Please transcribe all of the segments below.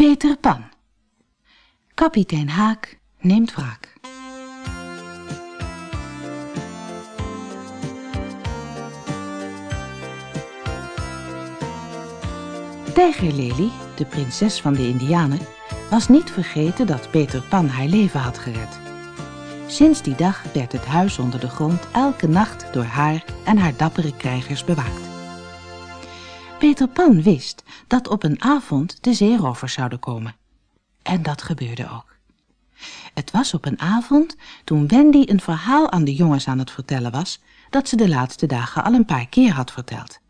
Peter Pan. Kapitein Haak neemt wraak. Tijgerlelie, de prinses van de Indianen, was niet vergeten dat Peter Pan haar leven had gered. Sinds die dag werd het huis onder de grond elke nacht door haar en haar dappere krijgers bewaakt. Peter Pan wist dat op een avond de zeerovers zouden komen. En dat gebeurde ook. Het was op een avond toen Wendy een verhaal aan de jongens aan het vertellen was dat ze de laatste dagen al een paar keer had verteld.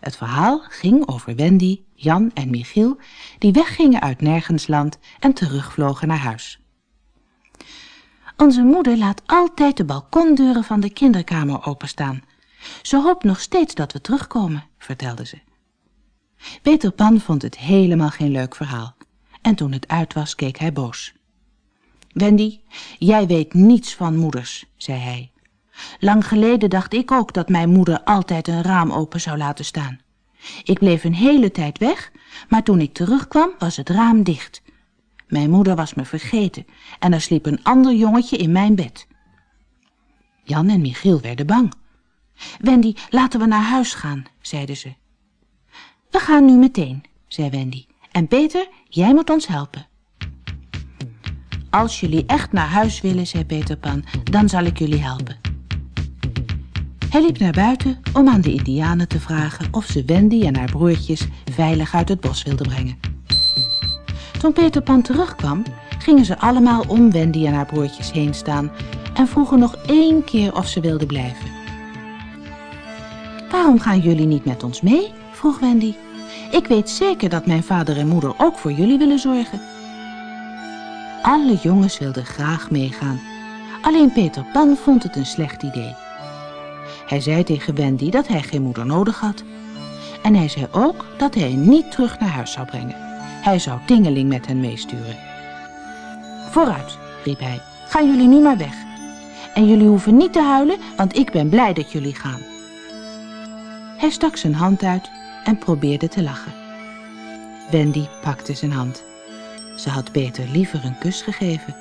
Het verhaal ging over Wendy, Jan en Michiel die weggingen uit Nergensland en terugvlogen naar huis. Onze moeder laat altijd de balkondeuren van de kinderkamer openstaan. Ze hoopt nog steeds dat we terugkomen, vertelde ze. Peter Pan vond het helemaal geen leuk verhaal. En toen het uit was, keek hij boos. Wendy, jij weet niets van moeders, zei hij. Lang geleden dacht ik ook dat mijn moeder altijd een raam open zou laten staan. Ik bleef een hele tijd weg, maar toen ik terugkwam was het raam dicht. Mijn moeder was me vergeten en er sliep een ander jongetje in mijn bed. Jan en Michiel werden bang. Wendy, laten we naar huis gaan, zeiden ze. We gaan nu meteen, zei Wendy. En Peter, jij moet ons helpen. Als jullie echt naar huis willen, zei Peter Pan, dan zal ik jullie helpen. Hij liep naar buiten om aan de indianen te vragen of ze Wendy en haar broertjes veilig uit het bos wilden brengen. Toen Peter Pan terugkwam, gingen ze allemaal om Wendy en haar broertjes heen staan en vroegen nog één keer of ze wilden blijven. Waarom gaan jullie niet met ons mee? Vroeg Wendy. Ik weet zeker dat mijn vader en moeder ook voor jullie willen zorgen. Alle jongens wilden graag meegaan. Alleen Peter Pan vond het een slecht idee. Hij zei tegen Wendy dat hij geen moeder nodig had. En hij zei ook dat hij hen niet terug naar huis zou brengen. Hij zou Tingeling met hen meesturen. Vooruit, riep hij, gaan jullie nu maar weg. En jullie hoeven niet te huilen, want ik ben blij dat jullie gaan. Hij stak zijn hand uit en probeerde te lachen. Wendy pakte zijn hand. Ze had Peter liever een kus gegeven,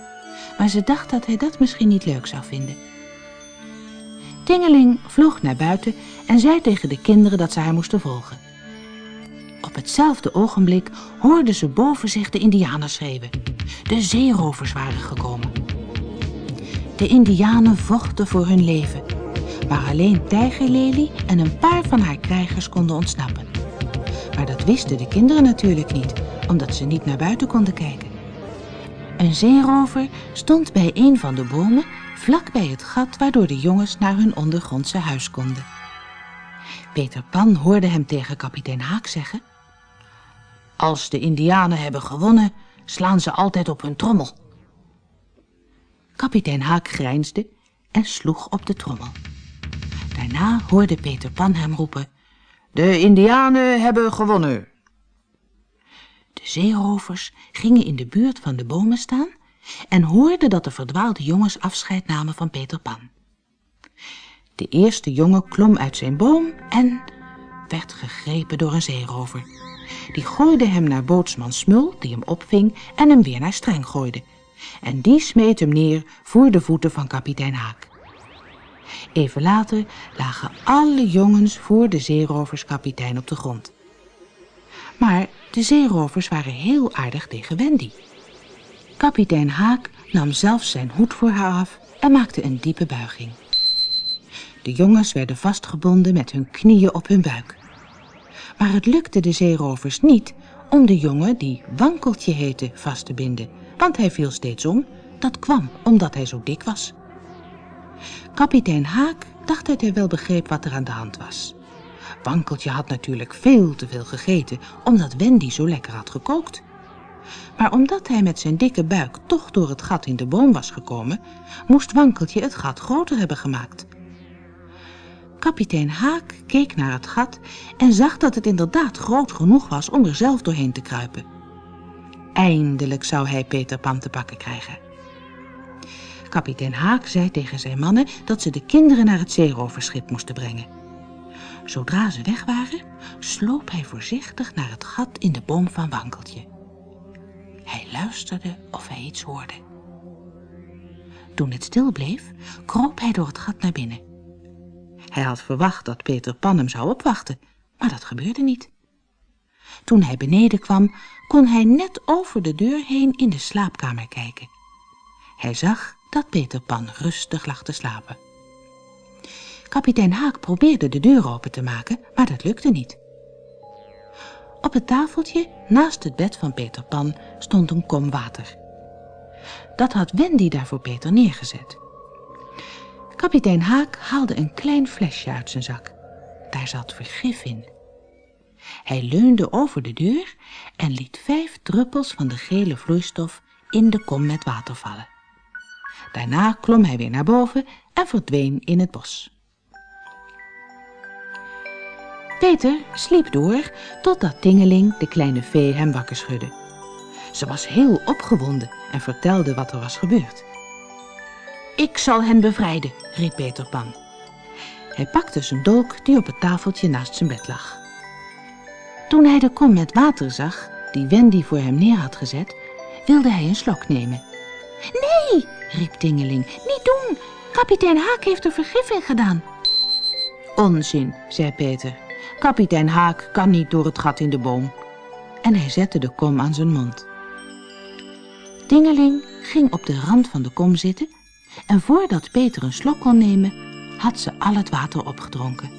maar ze dacht dat hij dat misschien niet leuk zou vinden. Tingeling vloog naar buiten en zei tegen de kinderen dat ze haar moesten volgen. Op hetzelfde ogenblik hoorden ze boven zich de indianen schreeuwen. De zeerovers waren gekomen. De indianen vochten voor hun leven, maar alleen Tijgerlelie en een paar van haar krijgers konden ontsnappen. Maar dat wisten de kinderen natuurlijk niet, omdat ze niet naar buiten konden kijken. Een zeerover stond bij een van de bomen vlak bij het gat waardoor de jongens naar hun ondergrondse huis konden. Peter Pan hoorde hem tegen kapitein Haak zeggen... Als de indianen hebben gewonnen, slaan ze altijd op hun trommel. Kapitein Haak grijnsde en sloeg op de trommel. Daarna hoorde Peter Pan hem roepen... De indianen hebben gewonnen. De zeerovers gingen in de buurt van de bomen staan en hoorden dat de verdwaalde jongens afscheid namen van Peter Pan. De eerste jongen klom uit zijn boom en werd gegrepen door een zeerover. Die gooide hem naar bootsman Smul, die hem opving en hem weer naar streng gooide. En die smeet hem neer voor de voeten van kapitein Haak. Even later lagen alle jongens voor de zeeroverskapitein op de grond. Maar de zeerovers waren heel aardig tegen Wendy. Kapitein Haak nam zelfs zijn hoed voor haar af en maakte een diepe buiging. De jongens werden vastgebonden met hun knieën op hun buik. Maar het lukte de zeerovers niet om de jongen, die Wankeltje heette, vast te binden, want hij viel steeds om. Dat kwam omdat hij zo dik was. Kapitein Haak dacht dat hij wel begreep wat er aan de hand was. Wankeltje had natuurlijk veel te veel gegeten, omdat Wendy zo lekker had gekookt. Maar omdat hij met zijn dikke buik toch door het gat in de boom was gekomen, moest Wankeltje het gat groter hebben gemaakt. Kapitein Haak keek naar het gat en zag dat het inderdaad groot genoeg was om er zelf doorheen te kruipen. Eindelijk zou hij Peter Pan te pakken krijgen. Kapitein Haak zei tegen zijn mannen dat ze de kinderen naar het zeeroverschip moesten brengen. Zodra ze weg waren, sloop hij voorzichtig naar het gat in de boom van Wankeltje. luisterde of hij iets hoorde. Toen het stil bleef, kroop hij door het gat naar binnen. Hij had verwacht dat Peter Pan hem zou opwachten, maar dat gebeurde niet. Toen hij beneden kwam, kon hij net over de deur heen in de slaapkamer kijken. Hij zag dat Peter Pan rustig lag te slapen. Kapitein Haak probeerde de deur open te maken, maar dat lukte niet. Op het tafeltje naast het bed van Peter Pan stond een kom water. Dat had Wendy daar voor Peter neergezet. Kapitein Haak haalde een klein flesje uit zijn zak. Daar zat vergif in. Hij leunde over de deur en liet vijf druppels van de gele vloeistof in de kom met water vallen. Daarna klom hij weer naar boven en verdween in het bos. Peter sliep door totdat Tingeling, de kleine vee, hem wakker schudde. Ze was heel opgewonden en vertelde wat er was gebeurd. Ik zal hen bevrijden, riep Peter Pan. Hij pakte zijn dolk die op het tafeltje naast zijn bed lag. Toen hij de kom met water zag, die Wendy voor hem neer had gezet, wilde hij een slok nemen. Nee, riep Tingeling, niet doen. Kapitein Haak heeft er vergif in gedaan. Onzin, zei Peter. Kapitein Haak kan niet door het gat in de boom. En hij zette de kom aan zijn mond. Tingeling ging op de rand van de kom zitten en voordat Peter een slok kon nemen, had ze al het water opgedronken.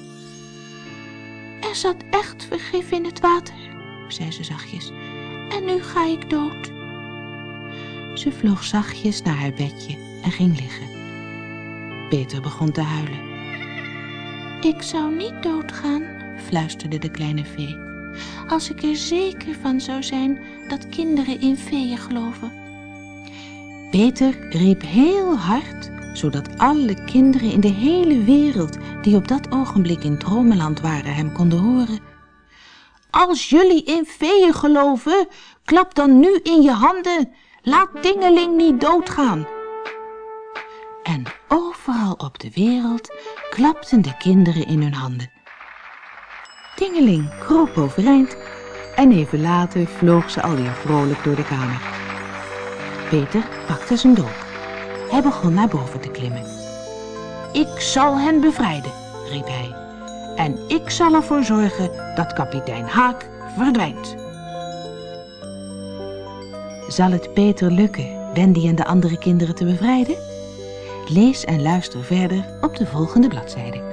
Er zat echt vergif in het water, zei ze zachtjes, en nu ga ik dood. Ze vloog zachtjes naar haar bedje en ging liggen. Peter begon te huilen. Ik zou niet doodgaan, fluisterde de kleine vee, als ik er zeker van zou zijn dat kinderen in feeën geloven. Peter riep heel hard, zodat alle kinderen in de hele wereld die op dat ogenblik in Dromeland waren hem konden horen. Als jullie in feeën geloven, klap dan nu in je handen. Laat Dingeling niet doodgaan. En overal op de wereld klapten de kinderen in hun handen. Tingeling kroop overeind en even later vloog ze alweer vrolijk door de kamer. Peter pakte zijn dolk. Hij begon naar boven te klimmen. Ik zal hen bevrijden, riep hij. En ik zal ervoor zorgen dat kapitein Haak verdwijnt. Zal het Peter lukken Wendy en de andere kinderen te bevrijden? Lees en luister verder op de volgende bladzijde.